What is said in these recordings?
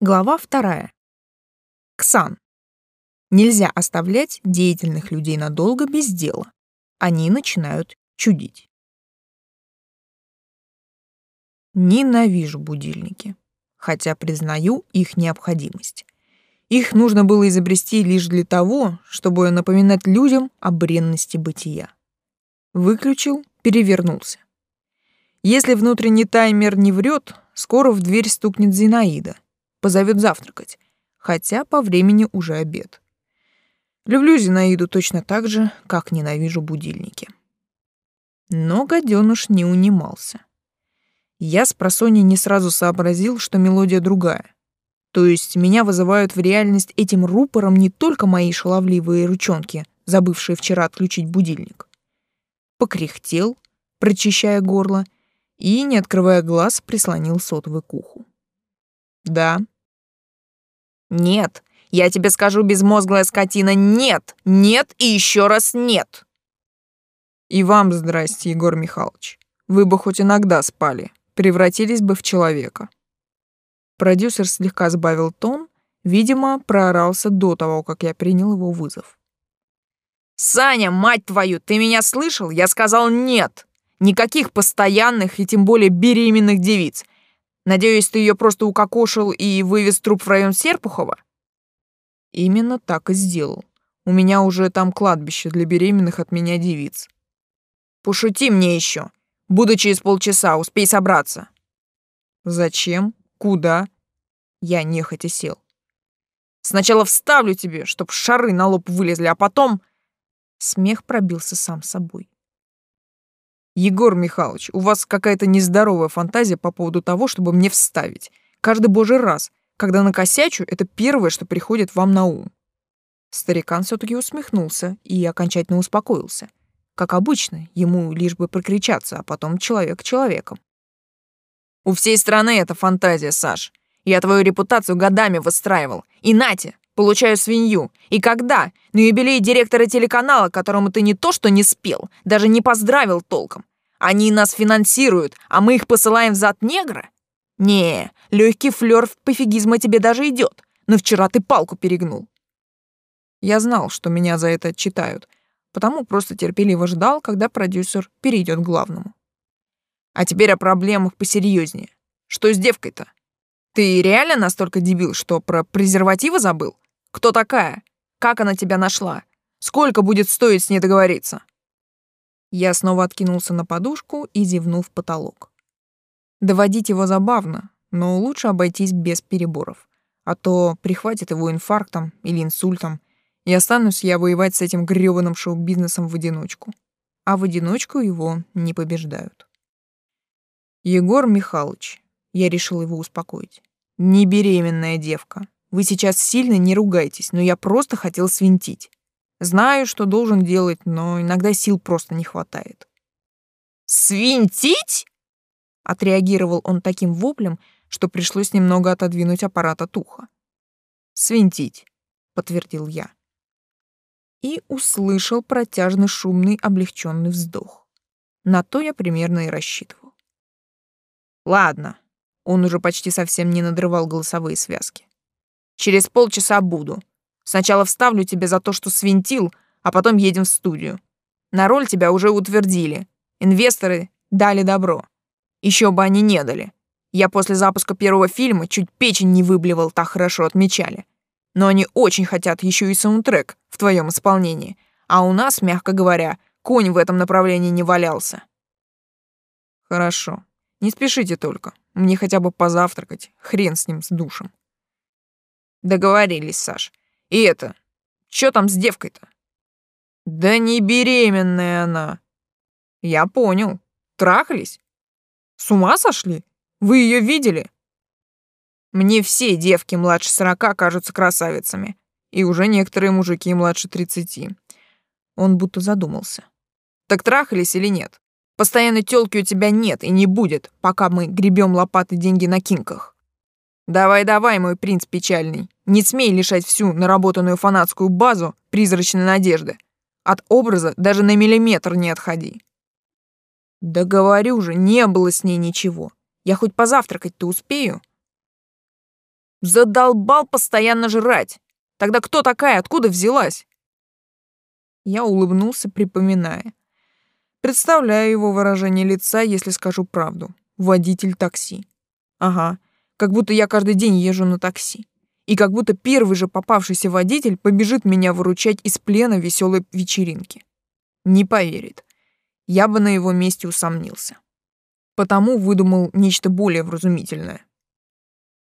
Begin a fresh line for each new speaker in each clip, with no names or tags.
Глава вторая. Ксан. Нельзя оставлять деятельных людей надолго без дела. Они начинают чудить. Ненавижу будильники, хотя признаю их необходимость. Их нужно было изобрести лишь для того, чтобы напоминать людям о бренности бытия. Выключил, перевернулся. Если внутренний таймер не врет, скоро в дверь стукнет Зинаида — позовет завтракать, хотя по времени уже обед. Люблю Зинаиду точно так же, как ненавижу будильники. Но гаденыш не унимался. Я с просони не сразу сообразил, что мелодия другая. То есть меня вызывают в реальность этим рупором не только мои шаловливые ручонки, забывшие вчера отключить будильник. Покряхтел, прочищая горло, и, не открывая глаз, прислонил сотовый к уху. Да. Нет. Я тебе скажу, безмозглая скотина, нет, нет и еще раз нет. И вам здрасте, Егор Михайлович. Вы бы хоть иногда спали, превратились бы в человека. Продюсер слегка сбавил тон, видимо, проорался до того, как я принял его вызов. «Саня, мать твою, ты меня слышал? Я сказал нет! Никаких постоянных и тем более беременных девиц. Надеюсь, ты ее просто укокошил и вывез труп в район Серпухова? Именно так и сделал. У меня уже там кладбище для беременных от меня девиц. Пошути мне еще. Буду через полчаса, успей собраться. Зачем? Куда? Я нехотя сел. Сначала вставлю тебе, чтоб шары на лоб вылезли, а потом... Смех пробился сам собой. Егор Михайлович, у вас какая-то нездоровая фантазия по поводу того, чтобы мне вставить. Каждый божий раз, когда накосячу, это первое, что приходит вам на ум. Старикан все таки усмехнулся и окончательно успокоился. Как обычно, ему лишь бы прокричаться, а потом человек человеком. У всей страны это фантазия, Саш. Я твою репутацию годами выстраивал. И нате, получаю свинью. И когда? На юбилей директора телеканала, которому ты не то что не спел, даже не поздравил толком. Они нас финансируют, а мы их посылаем в зад негра? Не, легкий флёр пофигизма тебе даже идет. Но вчера ты палку перегнул. Я знал, что меня за это отчитают, потому просто терпеливо ждал, когда продюсер перейдет к главному. А теперь о проблемах посерьезнее. Что с девкой-то? Ты реально настолько дебил, что про презервативы забыл? Кто такая? Как она тебя нашла? Сколько будет стоить с ней договориться? Я снова откинулся на подушку и зевнул в потолок. Доводить его забавно, но лучше обойтись без переборов, а то прихватит его инфарктом или инсультом, и останусь я воевать с этим грёбаным шоу-бизнесом в одиночку. А в одиночку его не побеждают. Егор Михайлович, я решил его успокоить, не беременная девка. Вы сейчас сильно не ругайтесь, но я просто хотел свинтить. Знаю, что должен делать, но иногда сил просто не хватает. «Свинтить?» Отреагировал он таким воплем, что пришлось немного отодвинуть аппарат от уха. «Свинтить», — подтвердил я. И услышал протяжный шумный облегченный вздох. На то я примерно и рассчитывал. «Ладно», — он уже почти совсем не надрывал голосовые связки. «Через полчаса буду. Сначала вставлю тебе за то, что свинтил, а потом едем в студию. На роль тебя уже утвердили. Инвесторы дали добро. Еще бы они не дали. Я после запуска первого фильма чуть печень не выблевал, так хорошо отмечали. Но они очень хотят еще и саундтрек в твоем исполнении. А у нас, мягко говоря, конь в этом направлении не валялся. Хорошо. Не спешите только. Мне хотя бы позавтракать. Хрен с ним, с душем. Договорились, Саш. И это, что там с девкой-то? Да не беременная она. Я понял. Трахались? С ума сошли? Вы ее видели? Мне все девки младше сорока кажутся красавицами. И уже некоторые мужики младше тридцати. Он будто задумался. Так трахались или нет? Постоянной тёлки у тебя нет и не будет, пока мы гребем лопаты деньги на кинках. Давай-давай, мой принц печальный. Не смей лишать всю наработанную фанатскую базу призрачной надежды. От образа даже на миллиметр не отходи. Да говорю же, не было с ней ничего. Я хоть позавтракать-то успею? Задолбал постоянно жрать. Тогда кто такая, откуда взялась? Я улыбнулся, припоминая. Представляю его выражение лица, если скажу правду. Водитель такси. Ага, как будто я каждый день езжу на такси. И как будто первый же попавшийся водитель побежит меня выручать из плена веселой вечеринки. Не поверит. Я бы на его месте усомнился. Потому выдумал нечто более вразумительное.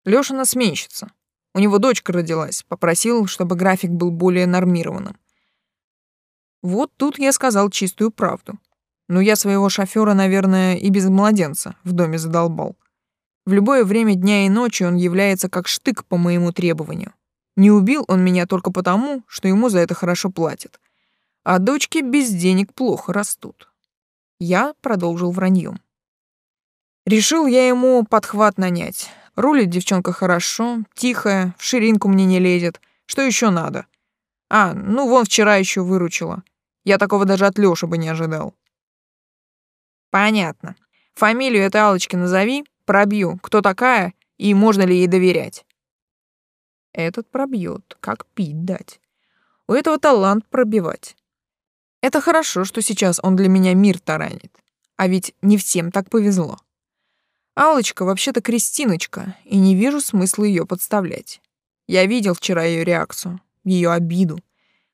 Лёшина сменщица. У него дочка родилась, попросил, чтобы график был более нормированным. Вот тут я сказал чистую правду. Но я своего шофера, наверное, и без младенца в доме задолбал. В любое время дня и ночи он является как штык по моему требованию. Не убил он меня только потому, что ему за это хорошо платят. А дочки без денег плохо растут. Я продолжил враньем. Решил я ему подхват нанять. Рулит девчонка хорошо, тихая, в ширинку мне не лезет. Что еще надо? А, ну вон вчера еще выручила. Я такого даже от Лёши бы не ожидал. Понятно. Фамилию этой Алочки назови, Пробью, кто такая и можно ли ей доверять. Этот пробьет, как пить дать. У этого талант пробивать. Это хорошо, что сейчас он для меня мир таранит. А ведь не всем так повезло. Алочка вообще-то Кристиночка, и не вижу смысла ее подставлять. Я видел вчера ее реакцию, ее обиду.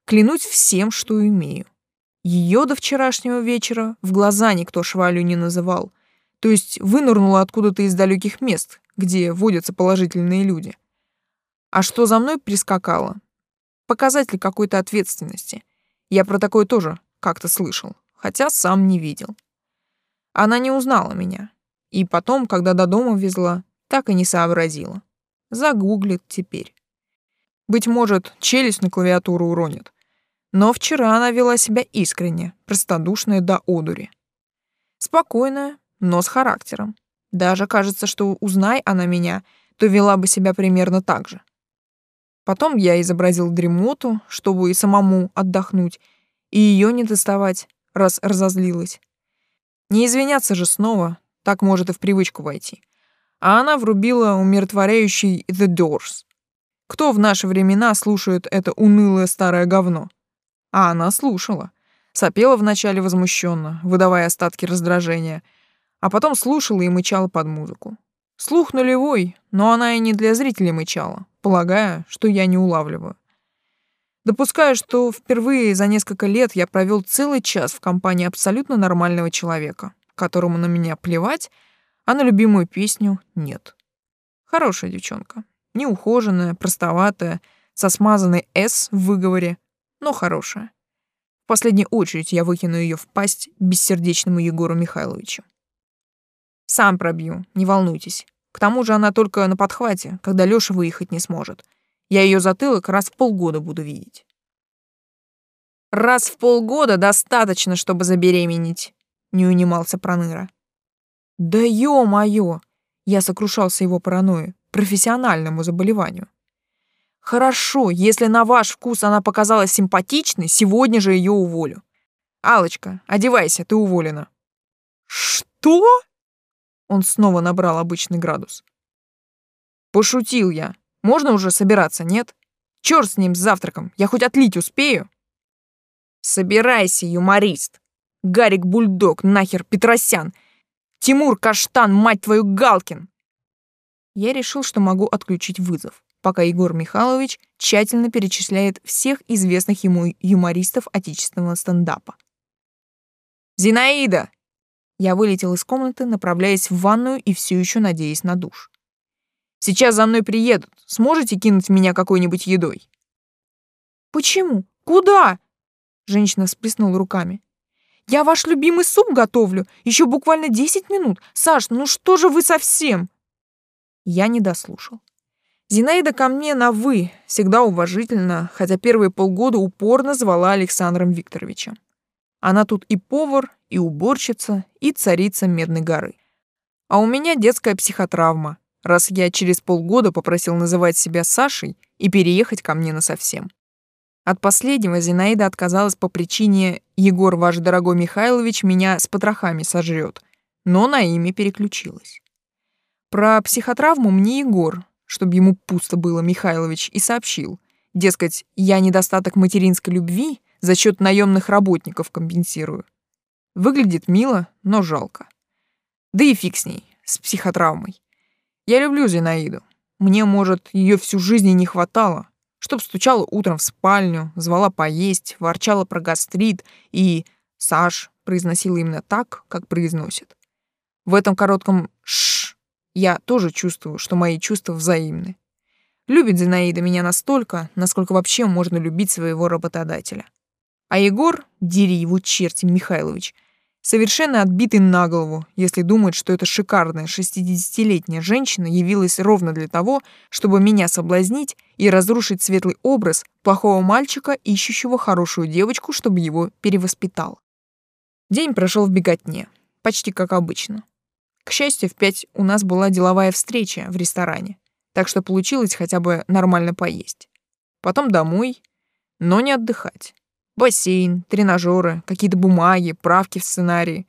Клянусь всем, что имею. Ее до вчерашнего вечера в глаза никто швалю не называл, то есть вынырнула откуда-то из далеких мест, где водятся положительные люди. А что за мной прискакало? Показатель какой-то ответственности. Я про такое тоже как-то слышал, хотя сам не видел. Она не узнала меня. И потом, когда до дома везла, так и не сообразила. Загуглит теперь. Быть может, челюсть на клавиатуру уронит. Но вчера она вела себя искренне, простодушная до одури. Спокойная, но с характером. Даже кажется, что узнай она меня, то вела бы себя примерно так же. Потом я изобразил дремоту, чтобы и самому отдохнуть, и ее не доставать, раз разозлилась. Не извиняться же снова, так может и в привычку войти. А она врубила умиротворяющий «The Doors». Кто в наши времена слушает это унылое старое говно? А она слушала. Сопела вначале возмущенно, выдавая остатки раздражения — а потом слушала и мычала под музыку. Слух нулевой, но она и не для зрителей мычала, полагая, что я не улавливаю. Допускаю, что впервые за несколько лет я провел целый час в компании абсолютно нормального человека, которому на меня плевать, а на любимую песню нет. Хорошая девчонка, неухоженная, простоватая, со смазанной «С» в выговоре, но хорошая. В последнюю очередь я выкину ее в пасть бессердечному Егору Михайловичу. Сам пробью, не волнуйтесь. К тому же она только на подхвате, когда Лёша выехать не сможет. Я её затылок раз в полгода буду видеть. Раз в полгода достаточно, чтобы забеременеть, не унимался Проныра. Да ё-моё! Я сокрушался его паранойей, профессиональному заболеванию. Хорошо, если на ваш вкус она показалась симпатичной, сегодня же её уволю. Алочка, одевайся, ты уволена. Что? Он снова набрал обычный градус. Пошутил я. Можно уже собираться, нет? Чёрт с ним, с завтраком. Я хоть отлить успею? Собирайся, юморист. Гарик Бульдог, нахер Петросян. Тимур Каштан, мать твою, Галкин. Я решил, что могу отключить вызов, пока Егор Михайлович тщательно перечисляет всех известных ему юмористов отечественного стендапа. «Зинаида, я вылетел из комнаты, направляясь в ванную и все еще надеясь на душ. «Сейчас за мной приедут. Сможете кинуть меня какой-нибудь едой?» «Почему? Куда?» Женщина всплеснула руками. «Я ваш любимый суп готовлю. Еще буквально десять минут. Саш, ну что же вы совсем?» Я не дослушал. Зинаида ко мне на «вы», всегда уважительно, хотя первые полгода упорно звала Александром Викторовичем. Она тут и повар, и уборщица, и царица Медной горы. А у меня детская психотравма, раз я через полгода попросил называть себя Сашей и переехать ко мне насовсем. От последнего Зинаида отказалась по причине «Егор, ваш дорогой Михайлович, меня с потрохами сожрет», но на имя переключилась. Про психотравму мне Егор, чтобы ему пусто было, Михайлович, и сообщил. Дескать, я недостаток материнской любви за счет наемных работников компенсирую. Выглядит мило, но жалко. Да и фиг с ней, с психотравмой. Я люблю Зинаиду. Мне, может, ее всю жизнь и не хватало, чтоб стучала утром в спальню, звала поесть, ворчала про гастрит и «Саш» произносила именно так, как произносит. В этом коротком «ш» я тоже чувствую, что мои чувства взаимны. Любит Зинаида меня настолько, насколько вообще можно любить своего работодателя. А Егор, дери его черти Михайлович, совершенно отбитый на голову, если думает, что эта шикарная 60-летняя женщина явилась ровно для того, чтобы меня соблазнить и разрушить светлый образ плохого мальчика, ищущего хорошую девочку, чтобы его перевоспитал. День прошел в беготне, почти как обычно. К счастью, в пять у нас была деловая встреча в ресторане, так что получилось хотя бы нормально поесть. Потом домой, но не отдыхать. Бассейн, тренажеры, какие-то бумаги, правки в сценарии.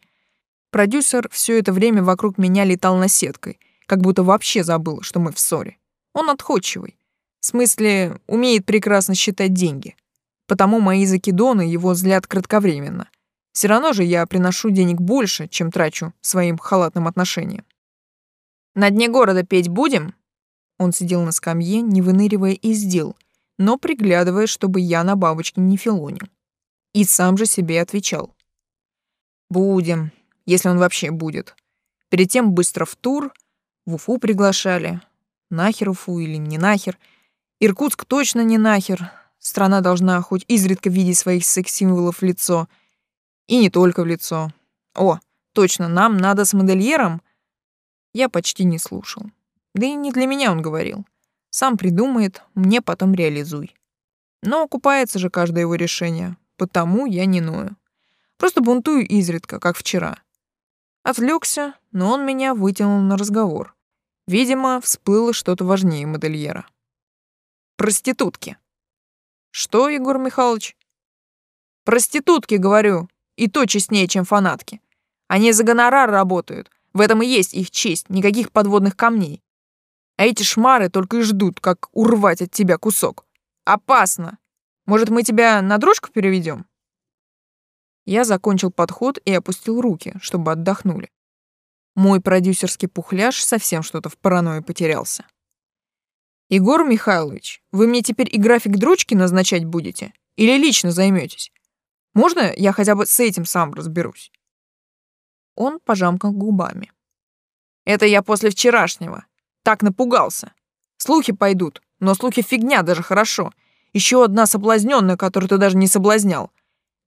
Продюсер все это время вокруг меня летал на сеткой, как будто вообще забыл, что мы в ссоре. Он отходчивый. В смысле, умеет прекрасно считать деньги. Потому мои закидоны его взгляд кратковременно. Все равно же я приношу денег больше, чем трачу своим халатным отношением. «На дне города петь будем?» Он сидел на скамье, не выныривая из дел, но приглядывая, чтобы я на бабочке не филонил. И сам же себе отвечал. «Будем, если он вообще будет. Перед тем быстро в тур, в Уфу приглашали. Нахер Уфу или не нахер. Иркутск точно не нахер. Страна должна хоть изредка видеть своих секс-символов в лицо. И не только в лицо. О, точно, нам надо с модельером. Я почти не слушал. Да и не для меня он говорил. Сам придумает, мне потом реализуй. Но окупается же каждое его решение потому я не ною. Просто бунтую изредка, как вчера. Отвлекся, но он меня вытянул на разговор. Видимо, всплыло что-то важнее модельера. Проститутки. Что, Егор Михайлович? Проститутки, говорю, и то честнее, чем фанатки. Они за гонорар работают, в этом и есть их честь, никаких подводных камней. А эти шмары только и ждут, как урвать от тебя кусок. Опасно. Может, мы тебя на дрожку переведем? Я закончил подход и опустил руки, чтобы отдохнули. Мой продюсерский пухляж совсем что-то в паранойи потерялся. Егор Михайлович, вы мне теперь и график дрочки назначать будете? Или лично займетесь? Можно я хотя бы с этим сам разберусь? Он пожамкал губами. Это я после вчерашнего. Так напугался. Слухи пойдут, но слухи фигня, даже хорошо. Еще одна соблазненная, которую ты даже не соблазнял.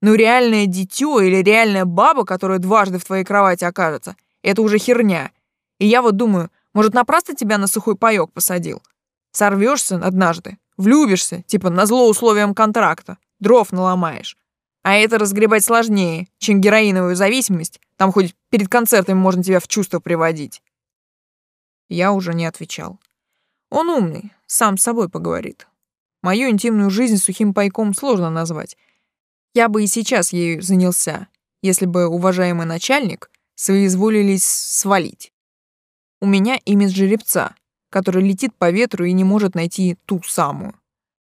Ну, реальное дитё или реальная баба, которая дважды в твоей кровати окажется, это уже херня. И я вот думаю, может, напрасно тебя на сухой паёк посадил? Сорвешься однажды, влюбишься, типа на зло условиям контракта, дров наломаешь. А это разгребать сложнее, чем героиновую зависимость. Там хоть перед концертами можно тебя в чувство приводить. Я уже не отвечал. Он умный, сам с собой поговорит. Мою интимную жизнь сухим пайком сложно назвать. Я бы и сейчас ею занялся, если бы уважаемый начальник соизволились свалить. У меня имидж жеребца, который летит по ветру и не может найти ту самую.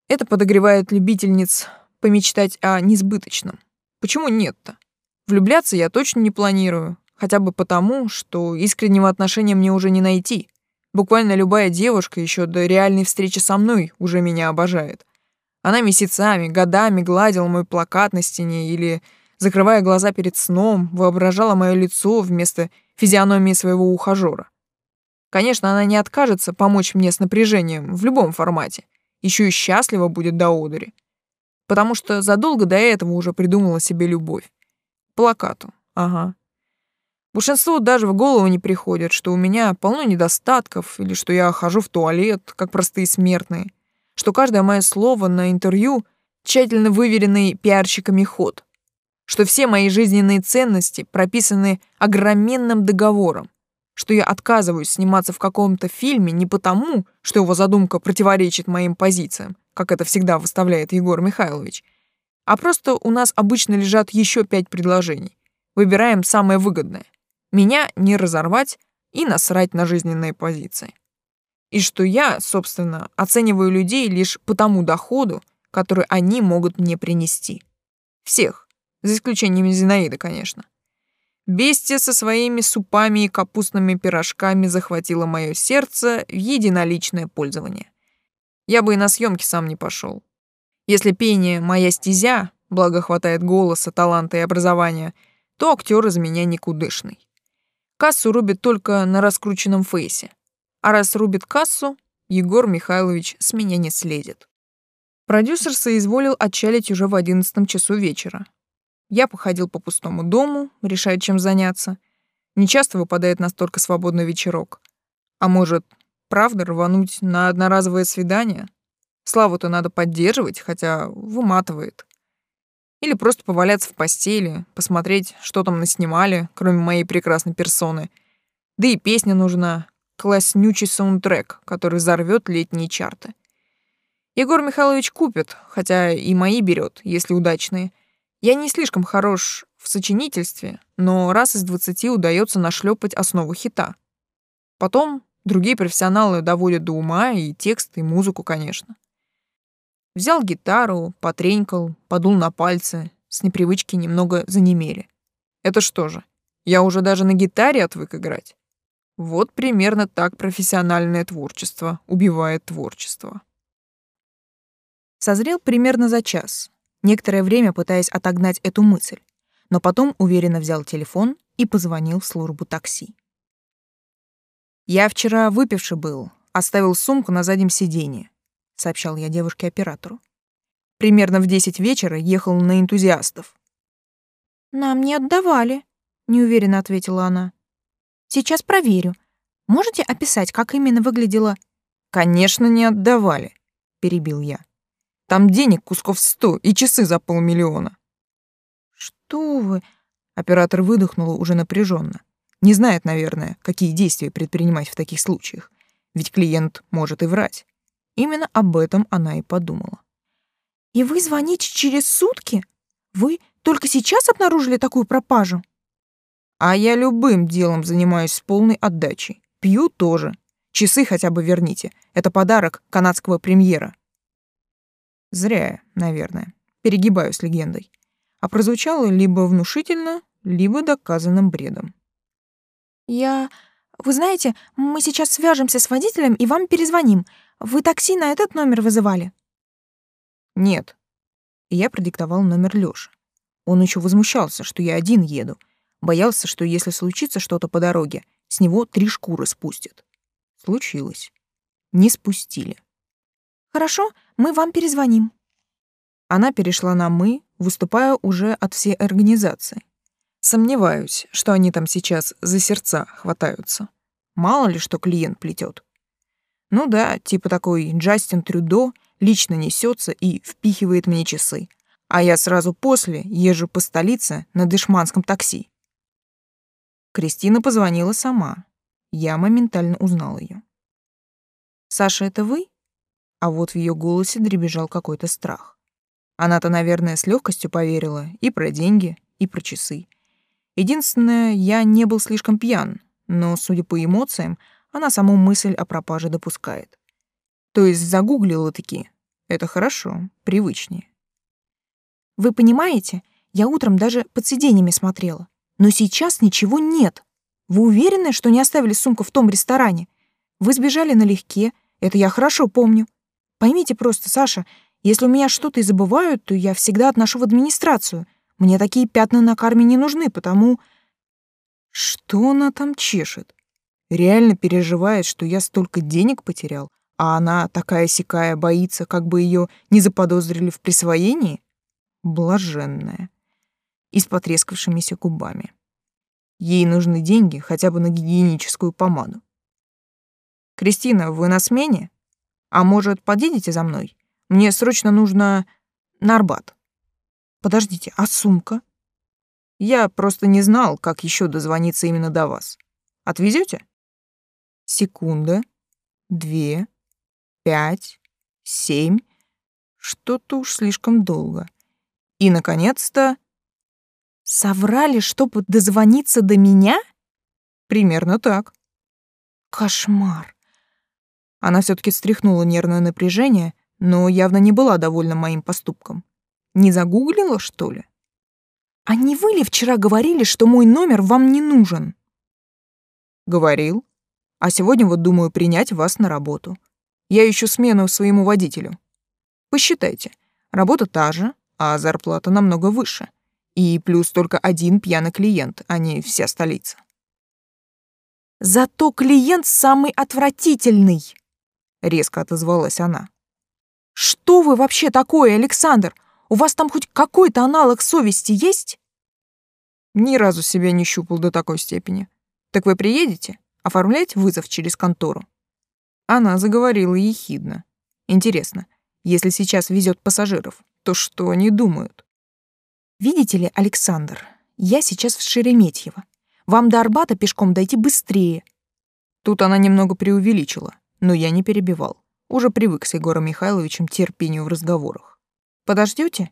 Это подогревает любительниц помечтать о несбыточном. Почему нет-то? Влюбляться я точно не планирую, хотя бы потому, что искреннего отношения мне уже не найти. Буквально любая девушка еще до реальной встречи со мной уже меня обожает. Она месяцами, годами гладила мой плакат на стене или, закрывая глаза перед сном, воображала мое лицо вместо физиономии своего ухажера. Конечно, она не откажется помочь мне с напряжением в любом формате. Еще и счастлива будет до одури. Потому что задолго до этого уже придумала себе любовь. Плакату, ага. Большинству даже в голову не приходит, что у меня полно недостатков или что я хожу в туалет, как простые смертные, что каждое мое слово на интервью — тщательно выверенный пиарщиками ход, что все мои жизненные ценности прописаны огроменным договором, что я отказываюсь сниматься в каком-то фильме не потому, что его задумка противоречит моим позициям, как это всегда выставляет Егор Михайлович, а просто у нас обычно лежат еще пять предложений. Выбираем самое выгодное. Меня не разорвать и насрать на жизненные позиции. И что я, собственно, оцениваю людей лишь по тому доходу, который они могут мне принести. Всех, за исключением Зинаиды, конечно. Бестия со своими супами и капустными пирожками захватила мое сердце в единоличное пользование. Я бы и на съемки сам не пошел. Если пение — моя стезя, благо хватает голоса, таланта и образования, то актер из меня никудышный. Кассу рубит только на раскрученном фейсе. А раз рубит кассу, Егор Михайлович с меня не следит. Продюсер соизволил отчалить уже в одиннадцатом часу вечера, я походил по пустому дому, решая, чем заняться. Нечасто выпадает настолько свободный вечерок. А может, правда рвануть на одноразовое свидание? Славу-то надо поддерживать, хотя выматывает. Или просто поваляться в постели, посмотреть, что там наснимали, кроме моей прекрасной персоны. Да и песня нужна, класснючий саундтрек, который взорвет летние чарты. Егор Михайлович купит, хотя и мои берет, если удачные — я не слишком хорош в сочинительстве, но раз из двадцати удается нашлепать основу хита. Потом другие профессионалы доводят до ума и текст, и музыку, конечно. Взял гитару, потренькал, подул на пальцы, с непривычки немного занемели. Это что же, я уже даже на гитаре отвык играть? Вот примерно так профессиональное творчество убивает творчество. Созрел примерно за час, некоторое время пытаясь отогнать эту мысль, но потом уверенно взял телефон и позвонил в службу такси. «Я вчера выпивший был, оставил сумку на заднем сиденье», — сообщал я девушке-оператору. «Примерно в десять вечера ехал на энтузиастов».
«Нам не отдавали», — неуверенно ответила она. «Сейчас проверю. Можете описать, как именно выглядело?»
«Конечно, не отдавали», — перебил я. Там денег кусков сто и часы за полмиллиона.
Что вы?
Оператор выдохнула уже напряженно. Не знает, наверное, какие действия предпринимать в таких случаях. Ведь клиент может и врать. Именно об этом она и подумала.
И вы звоните через сутки? Вы только сейчас обнаружили такую пропажу?
А я любым делом занимаюсь с полной отдачей. Пью тоже. Часы хотя бы верните. Это подарок канадского премьера. Зря наверное. Перегибаю с легендой. А прозвучало либо внушительно, либо доказанным бредом.
Я... Вы знаете, мы сейчас свяжемся с водителем и вам перезвоним. Вы такси на этот номер вызывали?
Нет. я продиктовал номер Лёши. Он еще возмущался, что я один еду. Боялся, что если случится что-то по дороге, с него три шкуры спустят. Случилось. Не спустили.
Хорошо, мы вам перезвоним.
Она перешла на «мы», выступая уже от всей организации. Сомневаюсь, что они там сейчас за сердца хватаются. Мало ли, что клиент плетет. Ну да, типа такой Джастин Трюдо лично несется и впихивает мне часы, а я сразу после езжу по столице на дешманском такси. Кристина позвонила сама. Я моментально узнал ее. «Саша, это вы?» а вот в ее голосе дребезжал какой-то страх. Она-то, наверное, с легкостью поверила и про деньги, и про часы. Единственное, я не был слишком пьян, но, судя по эмоциям, она саму мысль о пропаже допускает. То есть загуглила таки. Это хорошо, привычнее.
Вы понимаете, я утром даже под сиденьями смотрела. Но сейчас ничего нет. Вы уверены, что не оставили сумку в том ресторане? Вы сбежали налегке, это я хорошо помню. Поймите просто, Саша, если у меня что-то и забывают, то я всегда отношу в администрацию. Мне такие пятна на карме не нужны, потому...
Что она там чешет? Реально переживает, что я столько денег потерял, а она такая сикая боится, как бы ее не заподозрили в присвоении? Блаженная. И с потрескавшимися губами. Ей нужны деньги хотя бы на гигиеническую помаду. «Кристина, вы на смене?» А может, подъедете за мной? Мне срочно нужно на Арбат. Подождите, а сумка? Я просто не знал, как еще дозвониться именно до вас. Отвезете? Секунда, две, пять, семь. Что-то уж слишком долго. И, наконец-то...
Соврали, чтобы дозвониться до меня?
Примерно так.
Кошмар.
Она все таки стряхнула нервное напряжение, но явно не была довольна моим поступком. Не загуглила, что ли?
А не вы ли вчера говорили, что мой номер вам не нужен?
Говорил. А сегодня вот думаю принять вас на работу. Я ищу смену своему водителю. Посчитайте, работа та же, а зарплата намного выше. И плюс только один пьяный клиент, а не вся столица.
Зато клиент самый отвратительный,
резко отозвалась она.
Что вы вообще такое, Александр? У вас там хоть какой-то аналог совести есть?
Ни разу себя не щупал до такой степени. Так вы приедете? Оформлять вызов через контору? Она заговорила ехидно. Интересно, если сейчас везет пассажиров, то что они думают?
Видите ли, Александр, я сейчас в Шереметьево. Вам до Арбата пешком дойти быстрее.
Тут она немного преувеличила, но я не перебивал. Уже привык с Егором Михайловичем терпению в разговорах. Подождете?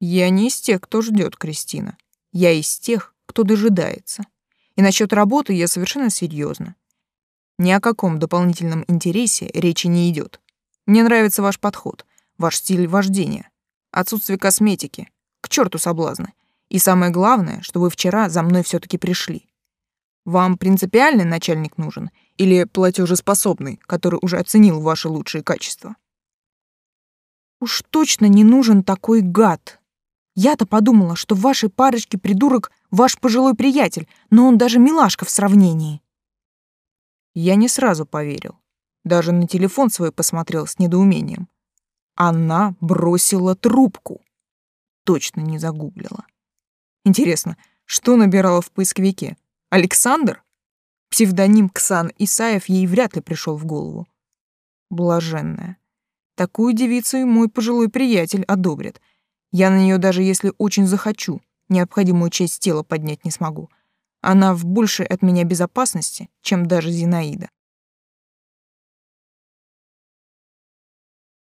Я не из тех, кто ждет, Кристина. Я из тех, кто дожидается. И насчет работы я совершенно серьезно. Ни о каком дополнительном интересе речи не идет. Мне нравится ваш подход, ваш стиль вождения, отсутствие косметики, к черту соблазны. И самое главное, что вы вчера за мной все таки пришли. Вам принципиальный начальник нужен или платежеспособный, который уже оценил ваши лучшие качества?
Уж точно не нужен такой гад. Я-то подумала, что в вашей парочке придурок ваш пожилой приятель, но он даже милашка в сравнении.
Я не сразу поверил. Даже на телефон свой посмотрел с недоумением. Она бросила трубку. Точно не загуглила. Интересно, что набирала в поисковике? Александр? Псевдоним Ксан Исаев ей вряд ли пришел в голову. Блаженная. Такую девицу и мой пожилой приятель одобрит. Я на нее даже если очень захочу, необходимую часть тела поднять не смогу. Она в большей от меня безопасности, чем даже Зинаида.